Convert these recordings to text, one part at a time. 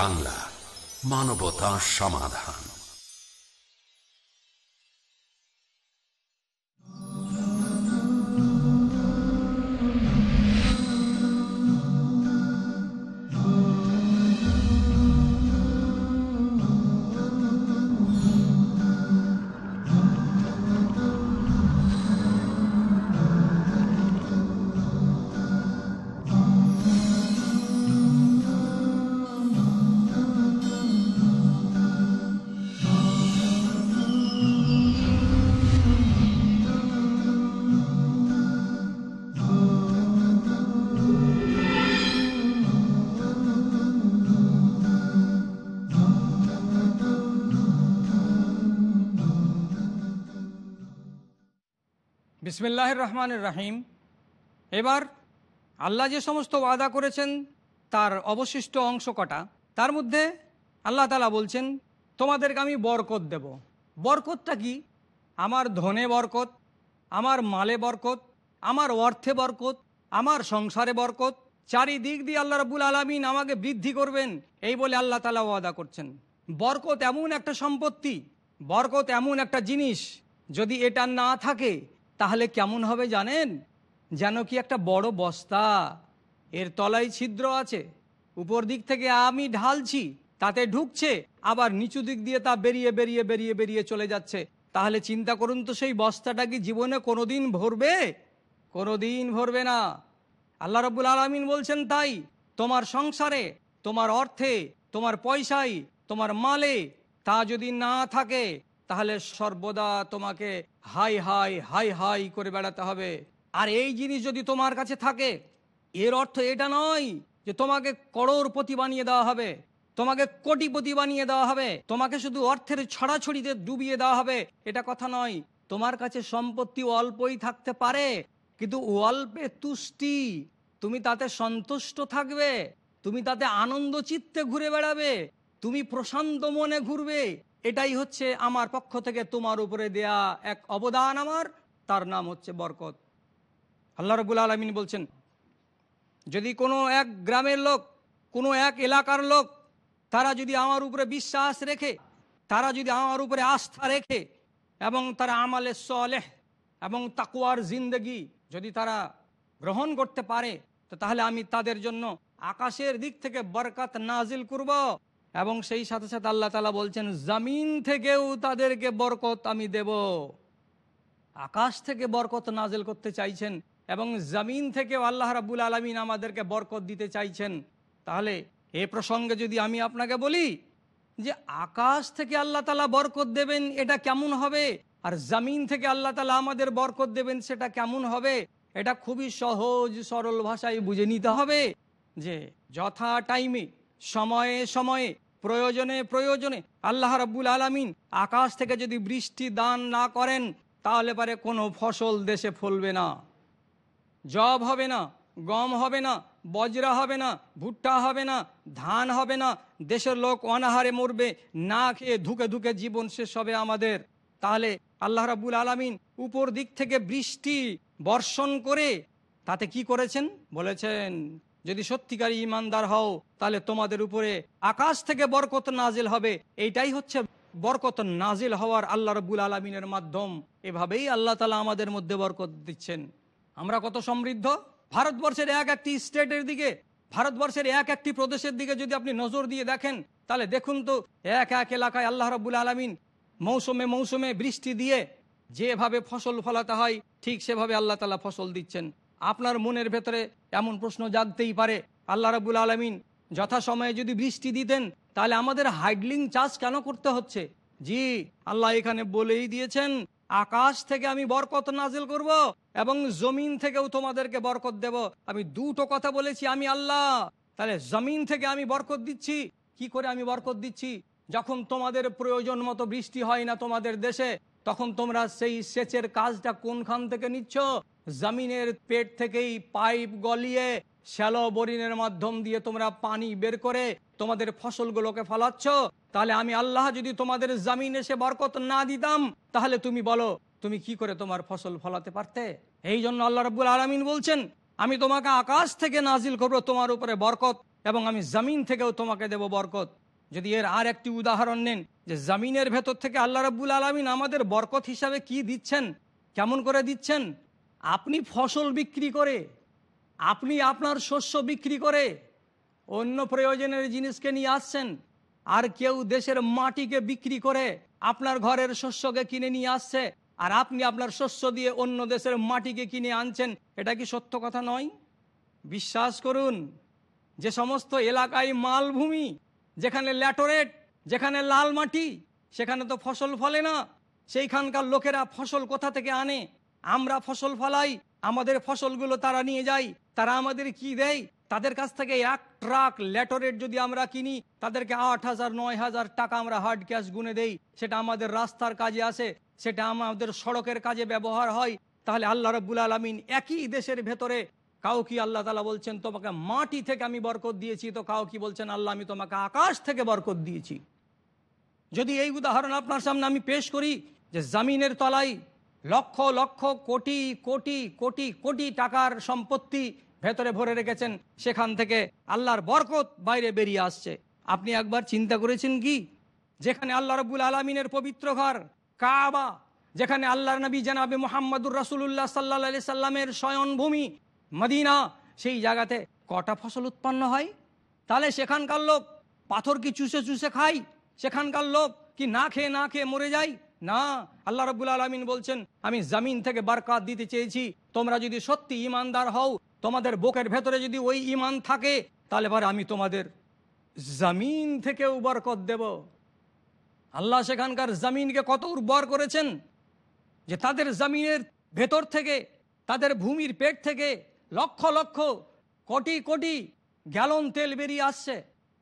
বাংলা মানবতা সমাধান। বিসমিল্লাহ রহমান রাহিম। এবার আল্লাহ যে সমস্ত ওয়াদা করেছেন, তার অবশিষ্ট অংশ কটা? তার মধ্যে আল্লাহ তালা বলছেন, তোমাদেরকে আমি বরকত দেব। বরকতটা কি? আমার ধনে বরকত, আমার মালে বরকত, আমার অর্থে বরকত, আমার সংসারে বরকত, চারিদিক দিয়ে আল্লাহ রবুল আলমিন আমাকে বৃদ্ধি করবেন, এই বলে আল্লাহ তালা ওয়াদা করছেন। বরকত এমন একটা সম্পত্তি, বরকত এমন একটা জিনিস, যদি এটা না থাকে তাহলে কেমন হবে জানেন? যেন কি একটা বড় বস্তা। এর তলায় ছিদ্র আছে। উপর দিক থেকে আমি ঢালছি, তাতে ঢুকছে, আবার নিচু দিক দিয়ে তা বেরিয়ে বেরিয়ে বেরিয়ে বেরিয়ে চলে যাচ্ছে। তাহলে চিন্তা করুন তো সেই বস্তাটা কি জীবনে কোনোদিন ভরবে? কোনোদিন ভরবে না। আল্লাহ রবুল আলমিন বলছেন তাই, তোমার সংসারে, তোমার অর্থে, তোমার পয়সায়, তোমার মালে তা যদি না থাকে তাহলে সর্বদা তোমাকে হাই হাই হাই হাই করে বেড়াতে হবে। আর এই জিনিস যদি তোমার কাছে থাকে, এর অর্থ এটা নয় যে তোমাকে করোড়পতি বানিয়ে দেওয়া হবে, তোমাকে কোটিপতি বানিয়ে দেওয়া হবে, তোমাকে শুধু অর্থের ছড়াছড়িতে ডুবিয়ে দেওয়া হবে। এটা কথা নয়, তোমার কাছে সম্পত্তি অল্পই থাকতে পারে, কিন্তু অল্পে তুষ্টি। তুমি তাতে সন্তুষ্ট থাকবে, তুমি তাতে আনন্দ চিত্তে ঘুরে বেড়াবে, তুমি প্রশান্ত মনে ঘুরবে এটাই হচ্ছে আমার পক্ষ থেকে তোমার উপরে দেয়া এক অবদান আমার, তার নাম হচ্ছে বরকত। আল্লাহ রবুল আলমিন বলছেন, যদি কোনো এক গ্রামের লোক, কোনো এক এলাকার লোক, তারা যদি আমার উপরে বিশ্বাস রেখে, তারা যদি আমার উপরে আস্থা রেখে, এবং তারা আমালে সলেহ এবং তাকুয়ার জিন্দগি যদি তারা গ্রহণ করতে পারে, তো তাহলে আমি তাদের জন্য আকাশের দিক থেকে বরকাত নাজিল করব। এবং সেই সাথে সাথে আল্লাহ তালা বলছেন, জামিন থেকেও তাদেরকে বরকত আমি দেব। আকাশ থেকে বরকত নাজেল করতে চাইছেন এবং জামিন থেকেও আল্লাহ রাবুল আলমিন আমাদেরকে বরকত দিতে চাইছেন। তাহলে এ প্রসঙ্গে যদি আমি আপনাকে বলি যে, আকাশ থেকে আল্লাহ তালা বরকত দেবেন এটা কেমন হবে? আর জামিন থেকে আল্লাহ তালা আমাদের বরকত দেবেন সেটা কেমন হবে? এটা খুবই সহজ সরল ভাষায় বুঝে নিতে হবে যে, যথা টাইমে সময়ে সময়ে, প্রয়োজনে প্রয়োজনে, আল্লাহ রাব্বুল আলমিন আকাশ থেকে যদি বৃষ্টি দান না করেন, তাহলে পারে কোনো ফসল দেশে ফলবে না। জব হবে না, গম হবে না, বজরা হবে না, ভুট্টা হবে না, ধান হবে না, দেশের লোক অনাহারে মরবে, না খেয়ে ধুকে ধুকে জীবন শেষ হবে আমাদের। তাহলে আল্লাহ রাবুল আলমিন উপর দিক থেকে বৃষ্টি বর্ষণ করে, তাতে কি করেছেন? বলেছেন যদি সত্যিকারী ইমানদার হও, তাহলে তোমাদের উপরে আকাশ থেকে বরকত নাজিল হবে। এইটাই হচ্ছে বরকত নাজিল হওয়ার আল্লাহ রবুল আলমিনের মাধ্যম। এভাবেই আল্লাহ তালা আমাদের মধ্যে বরকত দিচ্ছেন। আমরা কত সমৃদ্ধ? ভারতবর্ষের এক একটি স্টেটের দিকে, ভারতবর্ষের এক একটি প্রদেশের দিকে যদি আপনি নজর দিয়ে দেখেন, তাহলে দেখুন তো এক এক এলাকায় আল্লাহ রবুল আলমিন মৌসুমে মৌসুমে বৃষ্টি দিয়ে যেভাবে ফসল ফলাতে হয়, ঠিক সেভাবে আল্লাহ তালা ফসল দিচ্ছেন। আপনার মনের ভেতরে এমন প্রশ্ন জাগতেই পারে। আল্লাহ রাবুল আলমিন যথাসময়ে যদি বৃষ্টি দিতেন, তাহলে আমাদের হাইডলিং চাষ কেন করতে হচ্ছে? জি, আল্লাহ এখানে বলেই দিয়েছেন, আকাশ থেকে আমি বরকত নাজিল করব এবং জমিন থেকেও তোমাদেরকে বরকত দেব। আমি দুটো কথা বলেছি, আমি আল্লাহ। তাহলে জমিন থেকে আমি বরকত দিচ্ছি, কি করে আমি বরকত দিচ্ছি? যখন তোমাদের প্রয়োজন মতো বৃষ্টি হয় না তোমাদের দেশে, তখন তোমরা সেই সেচের কাজটা কোনখান থেকে নিচ্ছ? জমিনের পেট থেকেই পাইপ গলিয়ে শ্যালো বরিনের মাধ্যম দিয়ে তোমরা পানি বের করে তোমাদের ফসলগুলোকে ফলাচ্ছ, তাহলে আমি আল্লাহ যদি তোমাদের জামিন এসে বরকত না দিতাম, তাহলে তুমি বলো, তুমি কি করে তোমার ফসল ফলাতে পারতে? এই জন্য আল্লাহ রব্বুল আলমিন বলছেন, আমি তোমাকে আকাশ থেকে নাজিল করব তোমার উপরে বরকত এবং আমি জমিন থেকেও তোমাকে দেব বরকত। যদি এর আর একটি উদাহরণ নেন, যে জমিনের ভেতর থেকে আল্লাহ রাব্বুল আলমিন আমাদের বরকত হিসাবে কি দিচ্ছেন, কেমন করে দিচ্ছেন? আপনি ফসল বিক্রি করে, আপনি আপনার শস্য বিক্রি করে অন্য প্রয়োজনের জিনিসকে নিয়ে আসছেন, আর কেউ দেশের মাটিকে বিক্রি করে আপনার ঘরের শস্যকে কিনে নিয়ে আসছে, আর আপনি আপনার শস্য দিয়ে অন্য দেশের মাটিকে কিনে আনছেন, এটা কি সত্য কথা নয়? বিশ্বাস করুন, যে সমস্ত এলাকায় মালভূমি, যেখানে ল্যাটোরেট, যেখানে লাল মাটি, সেখানে তো ফসল ফলে না, সেইখানকার লোকেরা ফসল কোথা থেকে আনে? আমরা ফসল ফলাই, আমাদের ফসলগুলো তারা নিয়ে যায়, তারা আমাদের কি দেয়? তাদের কাছ থেকে এক ট্রাক ল্যাটোরেট যদি আমরা কিনি, তাদেরকে আট হাজার, নয় হাজার টাকা আমরা হার্ড ক্যাশ গুনে দেই। সেটা আমাদের রাস্তার কাজে আসে, সেটা আমাদের সড়কের কাজে ব্যবহার হয়। তাহলে আল্লাহ রব্বুল আলমিন একই দেশের ভেতরে, কাউ কি আল্লাহ তালা বলছেন, তোমাকে মাটি থেকে আমি বরকত দিয়েছি? তো কাউ কি বলছেন, আল্লাহ, আমি তোমাকে আকাশ থেকে বরকত দিয়েছি। যদি এই উদাহরণ আপনার সামনে আমি পেশ করি, যে জামিনের তলায় লক্ষ লক্ষ, কোটি কোটি কোটি কোটি টাকার সম্পত্তি ভেতরে ভরে রেখেছেন। সেখান থেকে আল্লাহর বরকত বাইরে বেরিয়ে আসছে। আপনি একবার চিন্তা করেছেন কি? যেখানে আল্লাহ রবুল আলমিনের পবিত্র ঘর, কাবা, যেখানে আল্লাহর নবী জানাবে মোহাম্মদুর রাসুল্লাহ সাল্লা সাল্লামের শয়নভূমি মদিনা, সেই জায়গাতে কটা ফসল উৎপন্ন হয়? তাহলে সেখানকার লোক পাথর কি চুষে চুষে খায়? সেখানকার লোক কি না খেয়ে না খেয়ে মরে যায়? না, আল্লাহ রব্বুল আলমিন বলছেন, আমি জামিন থেকে বারকাত দিতে চেয়েছি, তোমরা যদি সত্যি ইমানদার হও, তোমাদের বুকের ভেতরে যদি ওই ইমান থাকে, তাহলে পরে আমি তোমাদের জামিন থেকেও বরকত দেব। আল্লাহ সেখানকার জামিনকে কত উর্বর করেছেন, যে তাদের জামিনের ভেতর থেকে, তাদের ভূমির পেট থেকে লক্ষ লক্ষ কোটি কোটি গ্যালন তেল বেরিয়ে আসছে,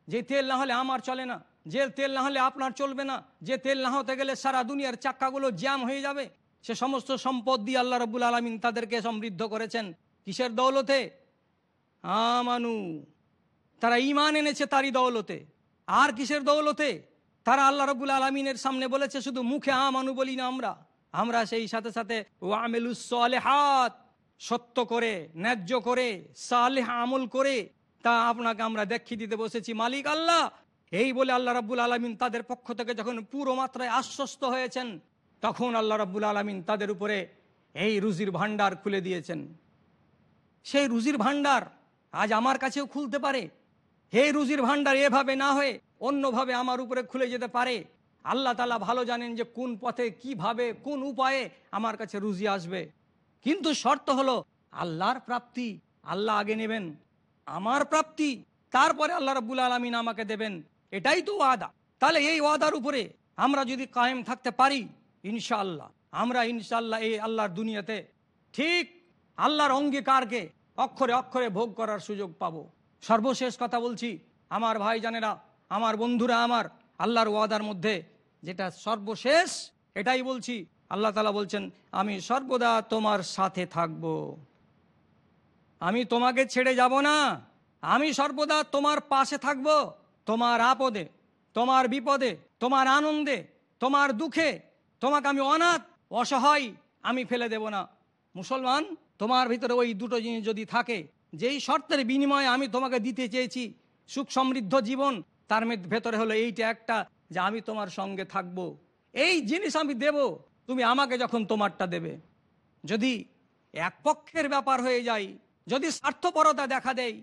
যে তেল না হলে আমার চলে না। যে তেল না হলে আপনার চলবে না। যে তেল না হতে গেলে সারা দুনিয়ার চাক্কাগুলো জ্যাম হয়ে যাবে। সে সমস্ত সম্পদ দিয়ে আল্লাহ রবুল আলমিন তাদেরকে সমৃদ্ধ করেছেন। কিসের দৌলতে? আমানু। তারা ইমান এনেছে তারই দৌলতে। আর কিসের দৌলতে? তারা আল্লাহ রবুল আলমিনের সামনে বলেছে, শুধু মুখে আমানু বলি না আমরা। আমরা সেই সাথে সাথে হাত সত্য করে, ন্যায্য করে, সালেহ আমল করে, তা আপনাকে আমরা দেখিয়ে দিতে বসেছি। মালিক আল্লাহ এই বলে আল্লাহ রাব্বুল আলমিন তাদের পক্ষ থেকে যখন পুরো মাত্রায় আশ্বস্ত হয়েছেন, তখন আল্লাহ রাব্বুল আলমিন তাদের উপরে এই রুজির ভান্ডার খুলে দিয়েছেন। সেই রুজির ভান্ডার আজ আমার কাছেও খুলতে পারে। হে রুজির ভান্ডার এভাবে না হয়ে অন্যভাবে আমার উপরে খুলে যেতে পারে। আল্লাহ তালা ভালো জানেন যে কোন পথে কীভাবে, কোন উপায়ে আমার কাছে রুজি আসবে। কিন্তু শর্ত হলো আল্লাহর প্রাপ্তি, আল্লাহ আগে নেবেন। আমার প্রাপ্তি, তারপরে আল্লাহ রাবুল আলমিন আমাকে দেবেন। এটাই তো ওয়াদা। তাহলে এই ওয়াদার উপরে আমরা যদি কায়েম থাকতে পারি, ইনশাআল্লাহ। আমরা ইনশাআল্লাহ এই আল্লাহর দুনিয়াতে ঠিক আল্লাহর অঙ্গীকারকে অক্ষরে অক্ষরে ভোগ করার সুযোগ পাবো। সর্বশেষ কথা বলছি, আমার ভাই জানেরা আমার বন্ধুরা আমার, আল্লাহর ওয়াদার মধ্যে যেটা সর্বশেষ, এটাই বলছি। আল্লাহ তালা বলছেন, আমি সর্বদা তোমার সাথে থাকব। আমি তোমাকে ছেড়ে যাব না। আমি সর্বদা তোমার পাশে থাকব। তোমার আপদে, তোমার বিপদে, তোমার আনন্দে, তোমার দুঃখে, তোমাকে আমি অনাথ, অসহায় আমি ফেলে দেব না। মুসলমান, তোমার ভিতরে ওই দুটো জিনিস যদি থাকে, যেই শর্তের বিনিময়ে আমি তোমাকে দিতে চেয়েছি, সুখ সমৃদ্ধ জীবন, তার ভেতরে হলো এইটা একটা যে আমি তোমার সঙ্গে থাকব। এই জিনিস আমি দেব, তুমি আমাকে যখন তোমারটা দেবে। যদি এক পক্ষের ব্যাপার হয়ে যায়, যদি স্বার্থপরতা দেখা দেয়,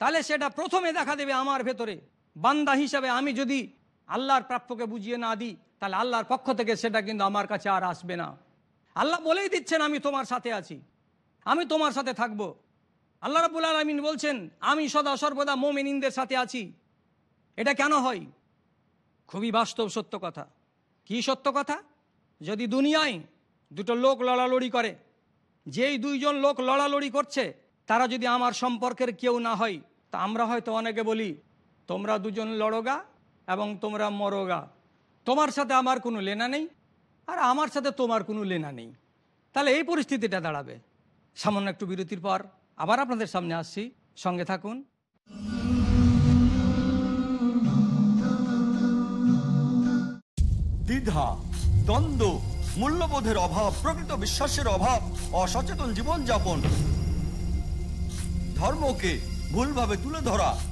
তাহলে সেটা প্রথমে দেখা দেবে আমার ভেতরে। বান্দা হিসাবে আমি যদি আল্লাহর প্রাপ্যকে বুঝিয়ে না দিই, তাহলে আল্লাহর পক্ষ থেকে সেটা কিন্তু আমার কাছে আর আসবে না। আল্লাহ বলেই দিচ্ছেন, আমি তোমার সাথে আছি। আমি তোমার সাথে থাকব। আল্লাহ রাবুল আলমিন বলছেন, আমি সদা সর্বদা মোমেনিনদের সাথে আছি। এটা কেন হয়? খুবই বাস্তব সত্য কথা। কি সত্য কথা? যদি দুনিয়ায় দুটো লোক লড়ালড়ি করে, যেই দুইজন লোক লড়ালড়ি করছে, তারা যদি আমার সম্পর্কের কেউ না হয়, তা আমরা হয়তো অনেকে বলি তোমরা দুজন লড়োগা এবং তোমরা মরোগা। তোমার সাথে আমার কোনো লেনা নেই আর আমার সাথে তোমার কোনো লেনা নেই। তাহলে এই পরিস্থিতিটা দাঁড়াবে। সামান্য একটু বিরতির পর আবার আপনাদের সামনে আসছি। সঙ্গে থাকুন। দ্বিধা, দ্বন্দ্ব, মূল্যবোধের অভাব, প্রকৃত বিশ্বাসের অভাব, অসচেতন জীবনযাপন। ধর্মকে ভুলভাবে তুলে ধরা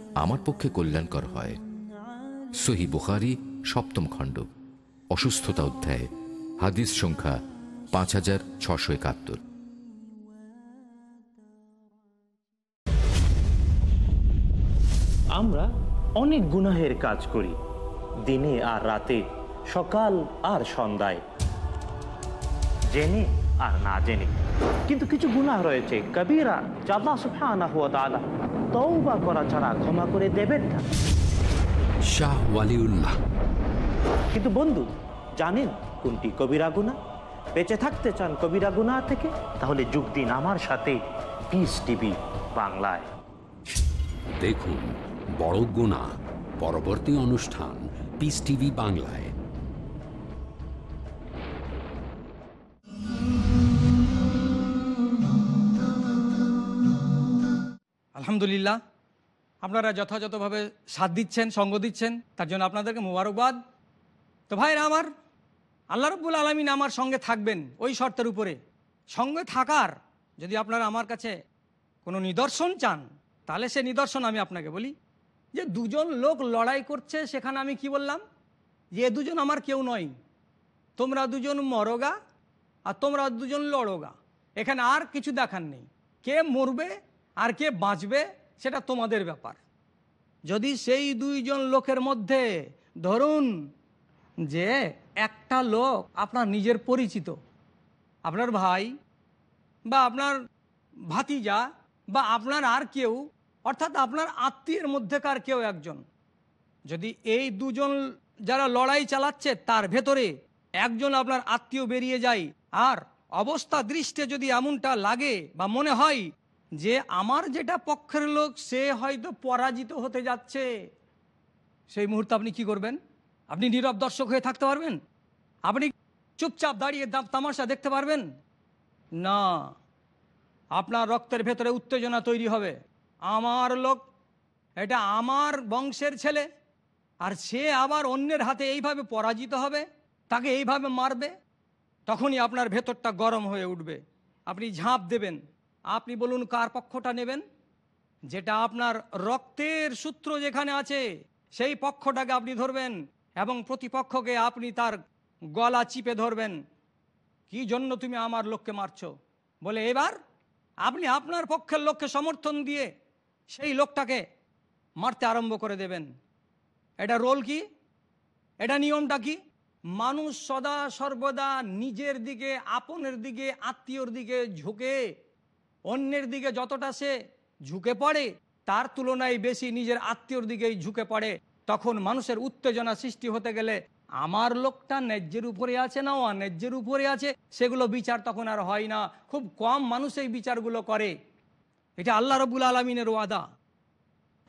আমার পক্ষে কল্যাণকর হয়। সহি বুখারি, সপ্তম খণ্ড, অসুস্থতা অধ্যায়, হাদিস সংখ্যা পাঁচ হাজার ছশো একাত্তর। আমরা অনেক গুনাহের কাজ করি, দিনে আর রাতে, সকাল আর সন্ধ্যায়, জেনে আর না জেনে। কিন্তু কিছু গুনাহ রয়েছে, কবিরা জাদা সুফানা হুয়া তাআলা তওবা করা ছাড়া ক্ষমা করে দেবেন না। শাহ ওয়ালিউল্লাহ। কিন্তু বন্ধু জানেন কোনটি কবিরা গুনাহ? বেঁচে থাকতে চান কবিরা গুনাহ থেকে তাহলে যোগ দিন আমার সাথে। পিস টিভি বাংলায়। দেখুন বড় গুণা পরবর্তী অনুষ্ঠান পিস টিভি বাংলায়। আলহামদুলিল্লাহ। আপনারা যথাযথভাবে সাথ দিচ্ছেন, সঙ্গ দিচ্ছেন, তার জন্য আপনাদেরকে মোবারকবাদ। তো ভাইরা আমার, আল্লাহ রব্বুল আলমিন আমার সঙ্গে থাকবেন ওই শর্তের উপরে। সঙ্গে থাকার, যদি আপনারা আমার কাছে কোনো নিদর্শন চান, তাহলে সে নিদর্শন আমি আপনাকে বলি। যে দুজন লোক লড়াই করছে, সেখানে আমি কি বললাম? যে দুজন আমার কেউ নয়। তোমরা দুজন মরগা আর তোমরা দুজন লড়োগা। এখানে আর কিছু দেখার নেই। কে মরবে আর কে বাঁচবে সেটা তোমাদের ব্যাপার। যদি সেই দুইজন লোকের মধ্যে, ধরুন যে একটা লোক আপনার নিজের পরিচিত, আপনার ভাই বা আপনার ভাতিজা বা আপনার আর কেউ, অর্থাৎ আপনার আত্মীয়ের মধ্যেকার কেউ একজন, যদি এই দুজন যারা লড়াই চালাচ্ছে তার ভেতরে একজন আপনার আত্মীয় বেরিয়ে যায়, আর অবস্থা দৃষ্টে যদি এমনটা লাগে বা মনে হয় যে আমার যেটা পক্ষের লোক, সে হয়তো পরাজিত হতে যাচ্ছে। সেই মুহূর্তে আপনি কি করবেন? আপনি নীরব দর্শক হয়ে থাকতে পারবেন? আপনি চুপচাপ দাঁড়িয়ে দাম তামাশা দেখতে পারবেন? না। আপনার রক্তের ভেতরে উত্তেজনা তৈরি হবে। আমার লোক, এটা আমার বংশের ছেলে, আর সে আবার অন্যের হাতে এইভাবে পরাজিত হবে, তাকে এইভাবে মারবে, তখনই আপনার ভেতরটা গরম হয়ে উঠবে। আপনি ঝাঁপ দেবেন। আপনি বলুন কার পক্ষটা নেবেন? যেটা আপনার রক্তের সূত্র যেখানে আছে, সেই পক্ষটাকে আপনি ধরবেন এবং প্রতিপক্ষকে আপনি তার গলা চিপে ধরবেন। কি জন্য তুমি আমার লোককে মারছ? বলে এবার আপনি আপনার পক্ষের লোককে সমর্থন দিয়ে সেই লোকটাকে মারতে আরম্ভ করে দেবেন। এটা রোল কি? এটা নিয়মটা কি? মানুষ সদা সর্বদা নিজের দিকে, আপনের দিকে, আত্মীয়র দিকে ঝুঁকে অন্যের দিকে যতটা সে ঝুঁকে পড়ে, তার তুলনায় বেশি নিজের আত্মীয়র দিকেই ঝুঁকে পড়ে। তখন মানুষের উত্তেজনা সৃষ্টি হতে গেলে আমার লোকটা ন্যায্যের উপরে আছে না অন্যায্যের উপরে আছে, সেগুলো বিচার তখন আর হয় না। খুব কম মানুষ এই বিচারগুলো করে। এটা আল্লাহ রবুল আলমিনের ওয়াদা।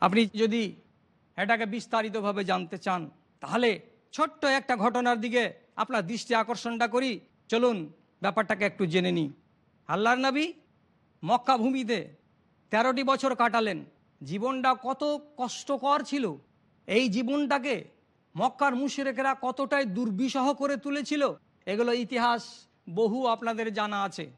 আপনি যদি এটাকে বিস্তারিতভাবে জানতে চান, তাহলে ছোট্ট একটা ঘটনার দিকে আপনার দৃষ্টি আকর্ষণটা করি। চলুন, ব্যাপারটাকে একটু জেনে নিই। আল্লাহর নবী মক্কা ভূমিতে তেরোটি বছর কাটালেন। জীবনটা কত কষ্টকর ছিল। এই জীবনটাকে মক্কার মুশরেকেরা কতটাই দুর্বিষহ করে তুলেছিল, এগুলো ইতিহাস বহু আপনাদের জানা আছে।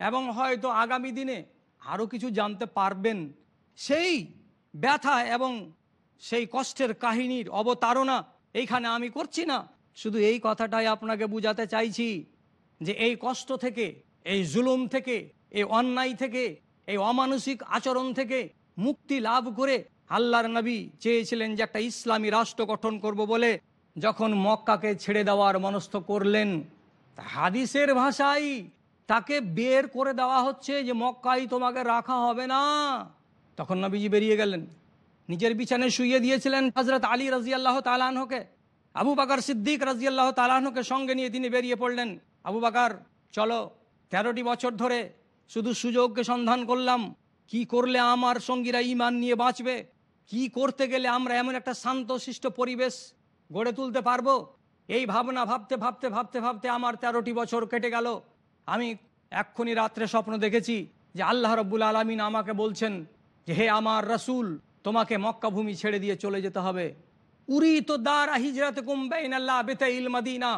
এবং হয়তো আগামী দিনে আরও কিছু জানতে পারবেন। সেই ব্যথা এবং সেই কষ্টের কাহিনীর অবতারণা এইখানে আমি করছি না। শুধু এই কথাটাই আপনাকে বুঝাতে চাইছি যে এই কষ্ট থেকে, এই জুলুম থেকে এই অন্যায় থেকে, এই অমানসিক আচরণ থেকে মুক্তি লাভ করে আল্লাহর নবী চেয়েছিলেন যে একটা ইসলামী রাষ্ট্র গঠন করব বলে। যখন মক্কাকে ছেড়ে দেওয়ার মনস্থ করলেন হাদিসের ভাষায় তাকে বের করে দেওয়া হচ্ছে যে মক্কাই তোমাকে রাখা হবে না। তখন নবীজি বেরিয়ে গেলেন। নিজের বিছানে শুইয়ে দিয়েছিলেন হজরত আলী রাজিয়াল্লাহ তালানহকে আবু বাকার সিদ্দিক রাজিয়াল্লাহ তালাহকে সঙ্গে নিয়ে তিনি বেরিয়ে পড়লেন। আবু বাকার, চলো, তেরোটি বছর ধরে শুধু সুযোগকে সন্ধান করলাম। কি করলে আমার সঙ্গীরা ইমান নিয়ে বাঁচবে? কি করতে গেলে আমরা এমন একটা শান্তশিষ্ট পরিবেশ গড়ে তুলতে পারব? এই ভাবনা ভাবতে ভাবতে ভাবতে ভাবতে আমার তেরোটি বছর কেটে গেল। আমি এক্ষুনি রাত্রে স্বপ্ন দেখেছি যে আল্লাহ রব্বুল আলমিন আমাকে বলছেন যে, হে আমার রসুল, তোমাকে মক্কা ভূমি ছেড়ে দিয়ে চলে যেতে হবে। উরি তো দার হিজরত কুম্বাইন আল্লাহ বেতে ইল মদিনা।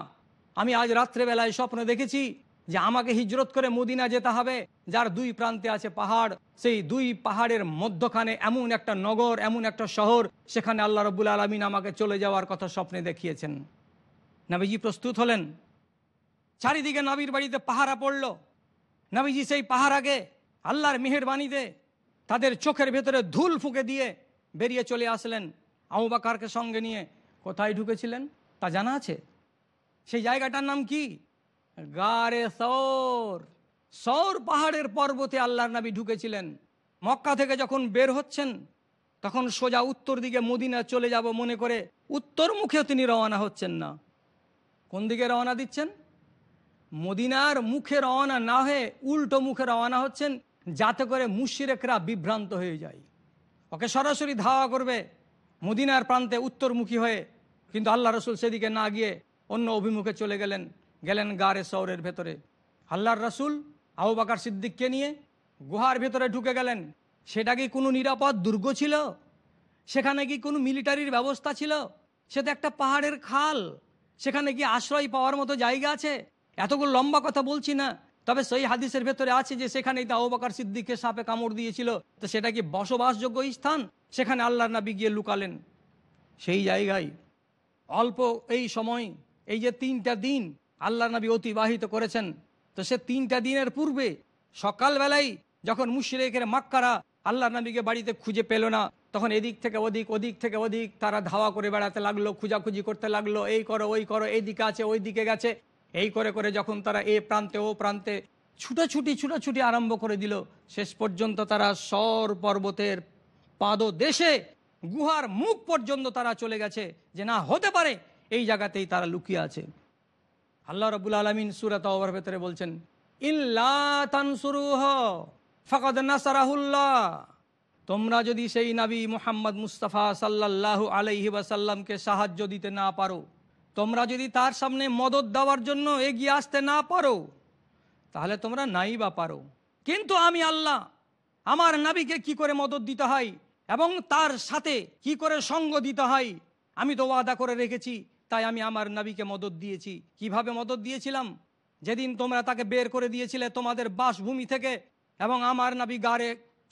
আমি আজ রাত্রেবেলায় স্বপ্ন দেখেছি যে আমাকে হিজরত করে মদিনা যেতে হবে, যার দুই প্রান্তে আছে পাহাড়, সেই দুই পাহাড়ের মধ্যখানে এমন একটা নগর, এমন একটা শহর, সেখানে আল্লাহ রব্বুল আলমিন আমাকে চলে যাওয়ার কথা স্বপ্নে দেখিয়েছেন। নাবিজি প্রস্তুত হলেন। চারিদিকে নাবির বাড়িতে পাহারা পড়ল। নাবিজি সেই পাহারাকে আল্লাহর মেহেরবানিতে তাদের চোখের ভেতরে ধুল ফুঁকে দিয়ে বেরিয়ে চলে আসলেন। আবু বাকারকে সঙ্গে নিয়ে কোথায় ঢুকেছিলেন তা জানা আছে? সেই জায়গাটার নাম কি? গারে সৌর সৌর পাহাড়ের পর্বতে আল্লাহর নবী ঢুকেছিলেন। মক্কা থেকে যখন বের হচ্ছেন, তখন সোজা উত্তর দিকে মদিনা চলে যাব মনে করে উত্তর মুখেও তিনি রওনা হচ্ছেন না। কোন দিকে রওনা দিচ্ছেন? মদিনার মুখে রওনা না হয়ে উল্টো মুখে রওনা হচ্ছেন, যাতে করে মুশিরেকরা বিভ্রান্ত হয়ে যায়। ওকে সরাসরি ধাওয়া করবে মদিনার প্রান্তে উত্তরমুখী হয়ে, কিন্তু আল্লাহ রসুল সেদিকে না গিয়ে অন্য অভিমুখে চলে গেলেন। গেলেন গারে শহরের ভেতরে। আল্লাহর রসুল আবু বাকার সিদ্দিককে নিয়ে গুহার ভেতরে ঢুকে গেলেন। সেটা কি কোনো নিরাপদ দুর্গ ছিল? সেখানে কি কোনো মিলিটারির ব্যবস্থা ছিল? সে তো একটা পাহাড়ের খাল। সেখানে কি আশ্রয় পাওয়ার মতো জায়গা আছে? এতগুলো লম্বা কথা বলছি না, তবে সেই হাদিসের ভেতরে আছে যে সেখানেই তা অবাকার সিদ্দিককে সাপে কামড় দিয়েছিল। তো সেটা কি বসবাসযোগ্য স্থান? সেখানে আল্লাহর নাবি গিয়ে লুকালেন। সেই জায়গায় অল্প এই সময়, এই যে তিনটা দিন আল্লাহ নবী অতিবাহিত করেছেন। তো সে তিনটা দিনের পূর্বে সকালবেলায় যখন মুশরেকের মাক্কারা আল্লাহ নবীকে বাড়িতে খুঁজে পেল না, তখন এদিক থেকে ওদিক ওদিক থেকে ওদিক তারা ধাওয়া করে বেড়াতে লাগল, খুঁজাখুঁজি করতে লাগল, এই করো, ওই করো এই দিকে আছে ওই দিকে গেছে। এই করে করে যখন তারা এ প্রান্তে, ও প্রান্তে ছুটাছুটি ছুটাছুটি আরম্ভ করে দিল, শেষ পর্যন্ত তারা সর পর্বতের পাদদেশে, গুহার মুখ পর্যন্ত তারা চলে গেছে যে না, হতে পারে, এই জায়গাতেই তারা লুকিয়ে আছে। আল্লাহ রবুল আলমিন সুরাত ওভার ভেতরে বলছেন, ইল্লা তোমরা যদি সেই নবী মুহাম্মদ মুস্তাফা সাল্লাহ আলাইহি ওয়াসাল্লামকে সাহায্য দিতে না পারো, তোমরা যদি তার সামনে মদত দেওয়ার জন্য এগিয়ে আসতে না পারো, তাহলে তোমরা নাই বা পারো। কিন্তু আমি আল্লাহ, আমার নাবিকে কি করে মদত দিতে হয় এবং তার সাথে কি করে সঙ্গ দিতে হয়, আমি তো ওয়াদা করে রেখেছি। তাই আমি আমার নাবিকে মদত দিয়েছি। কীভাবে মদত দিয়েছিলাম? যেদিন তোমরা তাকে বের করে দিয়েছিলে তোমাদের বাসভূমি থেকে এবং আমার নাবি গাড়ে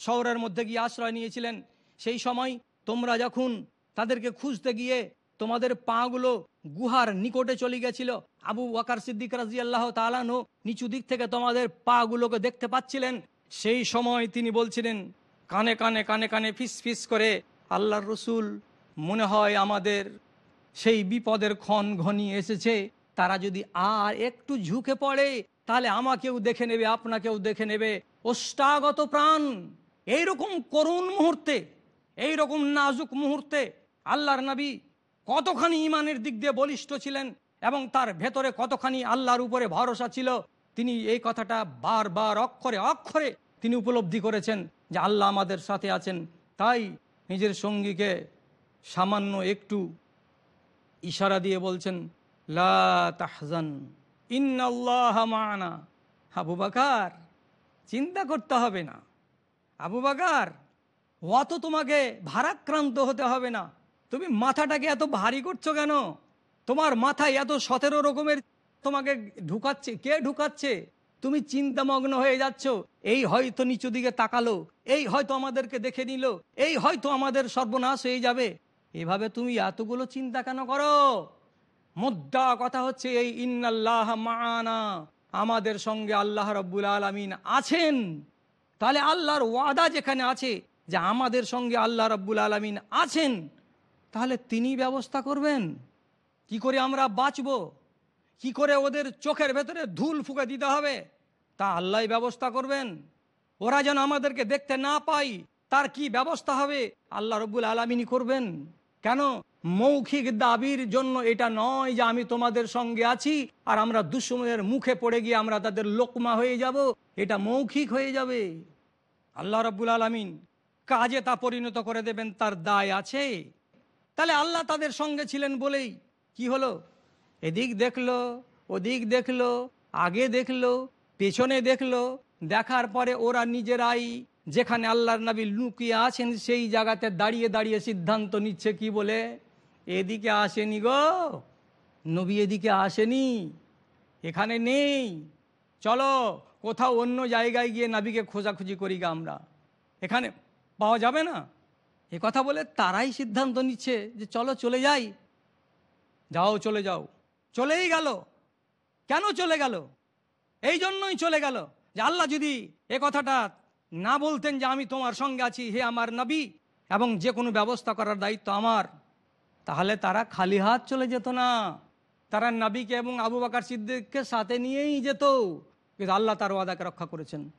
শহরের মধ্যে গিয়ে আশ্রয় নিয়েছিলেন। সেই সময় তোমরা যখন তাদেরকে খুঁজতে গিয়ে তোমাদের পাগুলো গুহার নিকটে চলে গেছিল, আবু ওয়াকার সিদ্দিক রাজি আল্লাহ তালানো নিচু দিক থেকে তোমাদের পাগুলোকে দেখতে পাচ্ছিলেন। সেই সময় তিনি বলছিলেন, কানে কানে কানে কানে ফিস ফিস করে আল্লাহর রসুল মনে হয় আমাদের সেই বিপদের ক্ষণ ঘনিয়ে এসেছে। তারা যদি আর একটু ঝুঁকে পড়ে, তাহলে আমাকেও দেখে নেবে, আপনাকেও দেখে নেবে। অষ্টাগত প্রাণ, এইরকম করুণ মুহূর্তে, এইরকম নাজুক মুহূর্তে আল্লাহর নবী কতখানি ইমানের দিক দিয়ে বলিষ্ঠ ছিলেন এবং তার ভেতরে কতখানি আল্লাহর উপরে ভরসা ছিল, তিনি এই কথাটা বারবার অক্ষরে অক্ষরে তিনি উপলব্ধি করেছেন যে আল্লাহ আমাদের সাথে আছেন। তাই নিজের সঙ্গীকে সামান্য একটু ইশারা দিয়ে বলছেন, লা তাহজান মানা। আবু বাকার, চিন্তা করতে হবে না। আবু বাকার, অত তোমাকে ভারাক্রান্ত হতে হবে না। তুমি মাথাটাকে এত ভারী করছ কেন? তোমার মাথায় এত সতেরো রকমের তোমাকে ঢুকাচ্ছে, কে ঢুকাচ্ছে? তুমি চিন্তামগ্ন হয়ে যাচ্ছ। এই হয়তো নিচু দিকে তাকালো, এই হয়তো আমাদেরকে দেখে নিল, এই হয়তো আমাদের সর্বনাশ হয়ে যাবে। এভাবে তুমি এতগুলো চিন্তা কেন করো? মুদ্রা কথা হচ্ছে এই ইন্নাল্লাহ মানা আমাদের সঙ্গে আল্লাহ রব্বুল আলমিন আছেন। তাহলে আল্লাহর ওয়াদা যেখানে আছে যে আমাদের সঙ্গে আল্লাহ রব্বুল আলমিন আছেন, তাহলে তিনি ব্যবস্থা করবেন। কি করে আমরা বাঁচব? কি করে ওদের চোখের ভেতরে ধুল ফুকে দিতে হবে? তা আল্লাহ ব্যবস্থা করবেন। ওরা যেন আমাদেরকে দেখতে না পাই তার কি ব্যবস্থা হবে? আল্লাহ রব্বুল আলমিনই করবেন। কেন? মৌখিক দাবির জন্য এটা নয় যে আমি তোমাদের সঙ্গে আছি আর আমরা দুশ্মনের মুখে পড়ে গিয়ে আমরা তাদের লোকমা হয়ে যাব। এটা মৌখিক হয়ে যাবে। আল্লাহ রব্বুল আলমিন কাজে তা পরিণত করে দেবেন, তার দায় আছে। তাহলে আল্লাহ তাদের সঙ্গে ছিলেন বলেই কি হলো? এদিক দেখল, ওদিক দেখল, আগে দেখল, পেছনে দেখল, দেখার পরে ওরা নিজেরাই যেখানে আল্লাহর নবী লুকিয়ে আছেন, সেই জায়গাতে দাঁড়িয়ে দাঁড়িয়ে সিদ্ধান্ত নিচ্ছে, কি বলে? এদিকে আসেনি গো। নবী এদিকে আসেনি। এখানে নেই। চলো কোথাও অন্য জায়গায় গিয়ে নাবিকে খোঁজাখুঁজি করি গা আমরা। এখানে পাওয়া যাবে না। এ কথা বলে তারাই সিদ্ধান্ত নিচ্ছে যে চলো চলে যাই। যাও, চলে যাও। চলেই গেল। কেন চলে গেল? এই জন্যই চলে গেল। যে আল্লাহ যদি এ কথাটা না বলতেন যে আমি তোমার সঙ্গে আছি, হে আমার নবী, এবং যে কোনো ব্যবস্থা করার দায়িত্ব আমার। তাহলে তারা খালি হাত চলে যেত না। তারা নবীকে এবং আবু বাকার সিদ্দিককে সাথে নিয়েই যেত। কিন্তু আল্লাহ তার ওয়াদাকে রক্ষা করেছেন।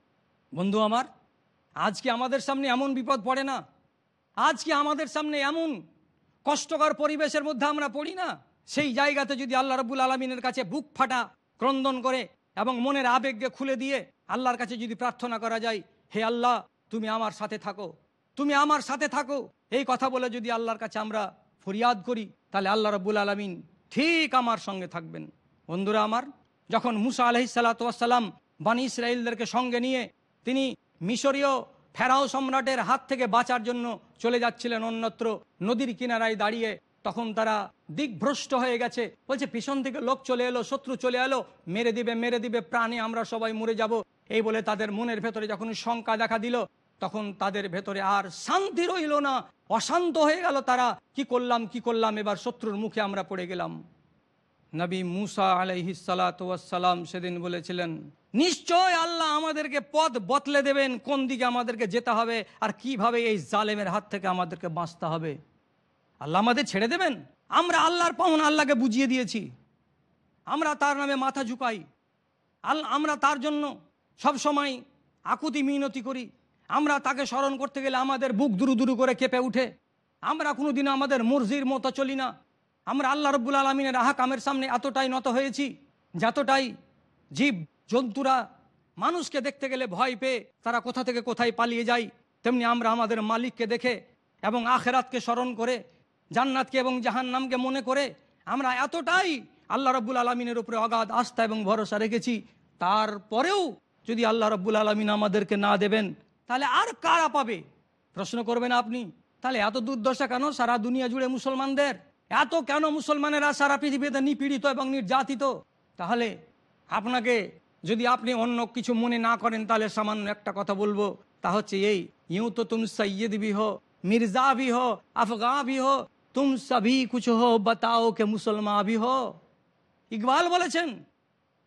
বন্ধু আমার আজকে আমাদের সামনে এমন বিপদ পড়ে না? আজকে আমাদের সামনে এমন কষ্টকর পরিবেশের মধ্যে আমরা পড়ি না? সেই জায়গাতে যদি আল্লাহ রবুল আলমিনের কাছে বুক ফাটা, ক্রন্দন করে এবং মনের আবেগকে খুলে দিয়ে আল্লাহর কাছে যদি প্রার্থনা করা যায় হে আল্লাহ, তুমি আমার সাথে থাকো। তুমি আমার সাথে থাকো। এই কথা বলে যদি আল্লাহর কাছে আমরা ফরিয়াদ করি, তাহলে আল্লাহ রব্বুল আলমিন ঠিক আমার সঙ্গে থাকবেন। বন্ধুরা আমার, যখন মুসা আলহি সাল্লাতাম বানী ইসরায়েলদেরকে সঙ্গে নিয়ে তিনি মিশরীয় ফেরাও সম্রাটের হাত থেকে বাঁচার জন্য চলে যাচ্ছিলেন অন্যত্র নদীর কিনারায় দাঁড়িয়ে, তখন তারা দিকভ্রষ্ট হয়ে গেছে। বলছে, পিছন থেকে লোক চলে এলো, শত্রু চলে এলো, মেরে দিবে মেরে দিবে, প্রাণে আমরা সবাই মরে যাব। এই বলে তাদের মনের ভেতরে যখন শঙ্কা দেখা দিল, তখন তাদের ভেতরে আর শান্তি রইল না। অশান্ত হয়ে গেল তারা, কি করলাম কি করলাম? এবার শত্রুর মুখে আমরা পড়ে গেলাম। নবী মুসা আলাইহিসালাম সেদিন বলেছিলেন, নিশ্চয় আল্লাহ আমাদেরকে পথ বদলে দেবেন, কোন দিকে আমাদেরকে যেতে হবে, আর কীভাবে এই জালেমের হাত থেকে আমাদেরকে বাঁচতে হবে। আল্লাহ আমাদের ছেড়ে দেবেন? আমরা আল্লাহর পাওন আল্লাহকে বুঝিয়ে দিয়েছি। আমরা তার নামে মাথা ঝুঁকাই। আল্লাহ আমরা তার জন্য সব সময় আকুতি মিনতি করি। আমরা তাকে স্মরণ করতে গেলে আমাদের বুক দুরু দুরু করে কেঁপে উঠে। আমরা কোনোদিন আমাদের মর্জির মতো চলি না। আমরা আল্লাহ রব্বুল আলমিনের আহাকামের সামনে এতটাই নত হয়েছি, যতটাই জীব জন্তুরা মানুষকে দেখতে গেলে ভয় পেয়ে তারা কোথা থেকে কোথায় পালিয়ে যায়, তেমনি আমরা আমাদের মালিককে দেখে এবং আখেরাতকে স্মরণ করে, জান্নাতকে এবং জাহান্নামকে মনে করে আমরা এতটাই আল্লাহ রব্বুল আলমিনের উপরে অগাধ আস্থা এবং ভরসা রেখেছি। তারপরেও যদি আল্লাহ রব্বুল আলমিন আমাদেরকে না দেবেন, তাহলে আর কারা পাবে? প্রশ্ন করবেন আপনি, তাহলে এত দুর্দশা কেন সারা দুনিয়া জুড়ে মুসলমানদের? এত কেন মুসলমানেরা সারা পৃথিবীতে নিপীড়িত এবং নির্যাতিত? তাহলে আপনাকে যদি আপনি অন্য কিছু মনে না করেন, তাহলে সামান্য একটা কথা বলব। তা হচ্ছে এই, ইউ তো তুম সৈয়দ ভি হো, মির্জা ভি হো, আফগা হো, তুম সভি কুছ হো, বাতাও কে মুসলমান ভি হো। ইকবাল বলেছেন,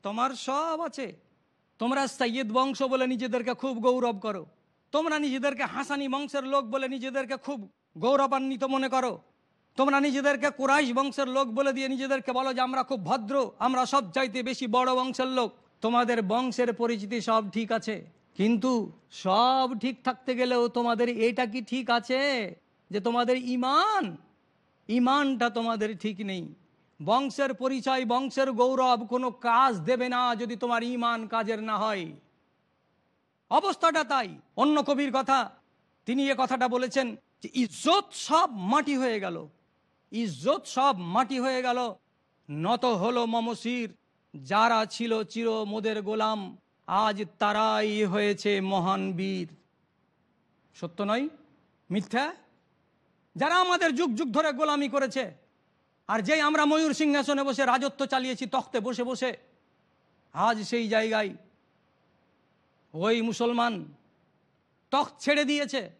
তোমার সব আছে। তোমরা সৈয়দ বংশ বলে নিজেদেরকে খুব গৌরব করো। তোমরা নিজেদেরকে হাসানি বংশের লোক বলে নিজেদেরকে খুব গৌরবান্বিত মনে করো। তোমরা নিজেদেরকে কুরাইশ বংশের লোক বলে দিয়ে নিজেদেরকে বলো যে, আমরা খুব ভদ্র, আমরা সব চাইতে বেশি বড় বংশের লোক। তোমাদের বংশের পরিচিতি সব ঠিক আছে। কিন্তু সব ঠিক থাকতে গেলেও তোমাদের এটা কি ঠিক আছে? যে তোমাদের ইমান, ইমানটা তোমাদের ঠিক নেই। বংশের পরিচয়, বংশের গৌরব কোনো কাজ দেবে না যদি তোমার ইমান কাজের না হয়। অবস্থাটা তাই। অন্য কবির কথা, তিনি এ কথাটা বলেছেন যে, ইজ্জত সব মাটি হয়ে গেল। ইজ্জত সব মাটি হয়ে গেল। নত হলো মমসির যারা ছিল চির মোদের গোলাম, আজ তারাই হয়েছে মহান বীর। সত্য নয়, মিথ্যা? যারা আমাদের যুগ যুগ ধরে গোলামি করেছে আর যেই আমরা ময়ূর সিংহাসনে বসে রাজত্ব চালিয়েছি, তখতে বসে বসে, আজ সেই জায়গায় ওই মুসলমান তখ ছেড়ে দিয়েছে,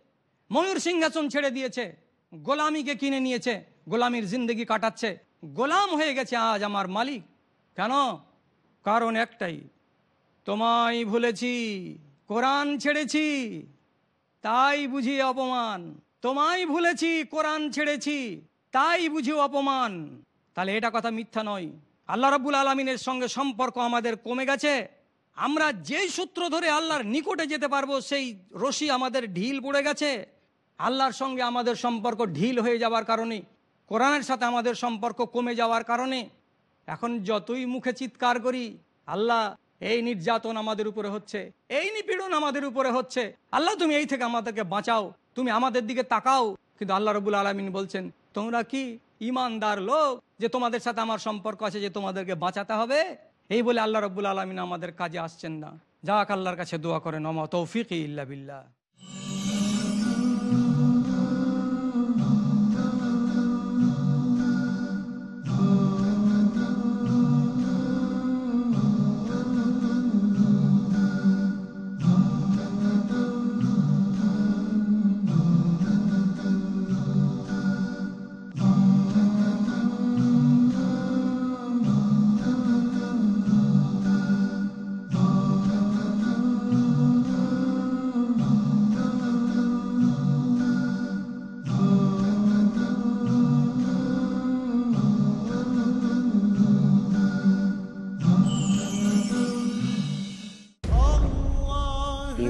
ময়ূর সিংহাসন ছেড়ে দিয়েছে, গোলামিকে কিনে নিয়েছে, গোলামির জিন্দগি কাটাচ্ছে। গোলাম হয়ে গেছে আজ আমার মালিক। কেন? কারণ একটাই, তোমায় ভুলেছি, কোরআন ছেড়েছি, তাই বুঝি অপমান। তোমায় ভুলেছি, কোরআন ছেড়েছি তাই বুঝি অপমান। তাহলে এটা কথা মিথ্যা নয়। আল্লাহ রাব্বুল আলমিনের সঙ্গে সম্পর্ক আমাদের কমে গেছে। আমরা যেই সূত্র ধরে আল্লাহর নিকটে যেতে পারব, সেই রশি আমাদের ঢিল পড়ে গেছে। আল্লাহর সঙ্গে আমাদের সম্পর্ক ঢিল হয়ে যাওয়ার কারণে, কোরআনের সাথে আমাদের সম্পর্ক কমে যাওয়ার কারণে, এখন যতই মুখে চিৎকার করি, আল্লাহ, এই নির্যাতন আমাদের উপরে হচ্ছে, এই নিপীড়ন আমাদের উপরে হচ্ছে। আল্লাহ, তুমি এই থেকে আমাদেরকে বাঁচাও, তুমি আমাদের দিকে তাকাও। কিন্তু আল্লাহ রবুল আলমিন বলছেন তোমরা কি ইমানদার লোক যে তোমাদের সাথে আমার সম্পর্ক আছে যে তোমাদেরকে বাঁচাতে হবে? এই বলে আল্লাহ রব্বুল আলমিন আমাদের কাজে আসছেন না। যাক, আল্লাহর কাছে দোয়া করে অমা তৌফিক ইল্লা বিল্লাহ।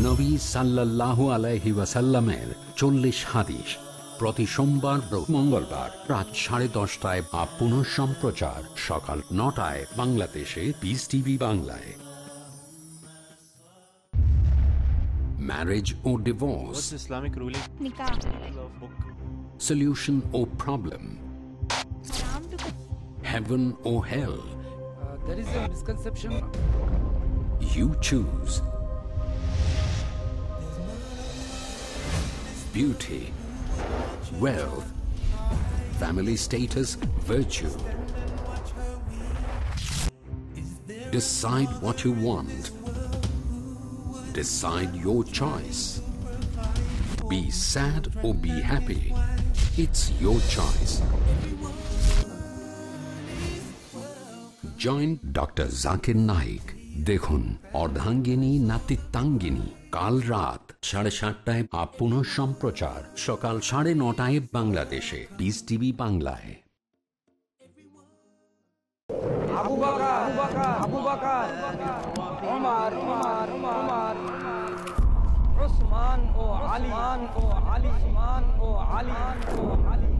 নবী সাল্লাল্লাহু আলাইহি ওয়াসাল্লামের চল্লিশ হাদিস প্রতি সোমবার মঙ্গলবার রাত সাড়ে দশটায় বা পুনঃ সম্প্রচার সকাল নটায় বাংলাদেশে পিস টিভি বাংলায় marriage O divorce What's Islamic ruling Nikah. of solution or problem heaven or hell there is a misconception you choose beauty wealth family status virtue decide what you want decide your choice be sad or be happy it's your choice joint doctor Zakir Naik দেখুন অর্ধাঙ্গিনী নাতিত্বাঙ্গিনী কাল রাত সাড়ে সাতটায় আপন সম্প্রচার। সকাল সাড়ে নটায় বাংলাদেশে। পিস টিভি বাংলায়। ও আলিমান ও আলিমান ও আলিমান ও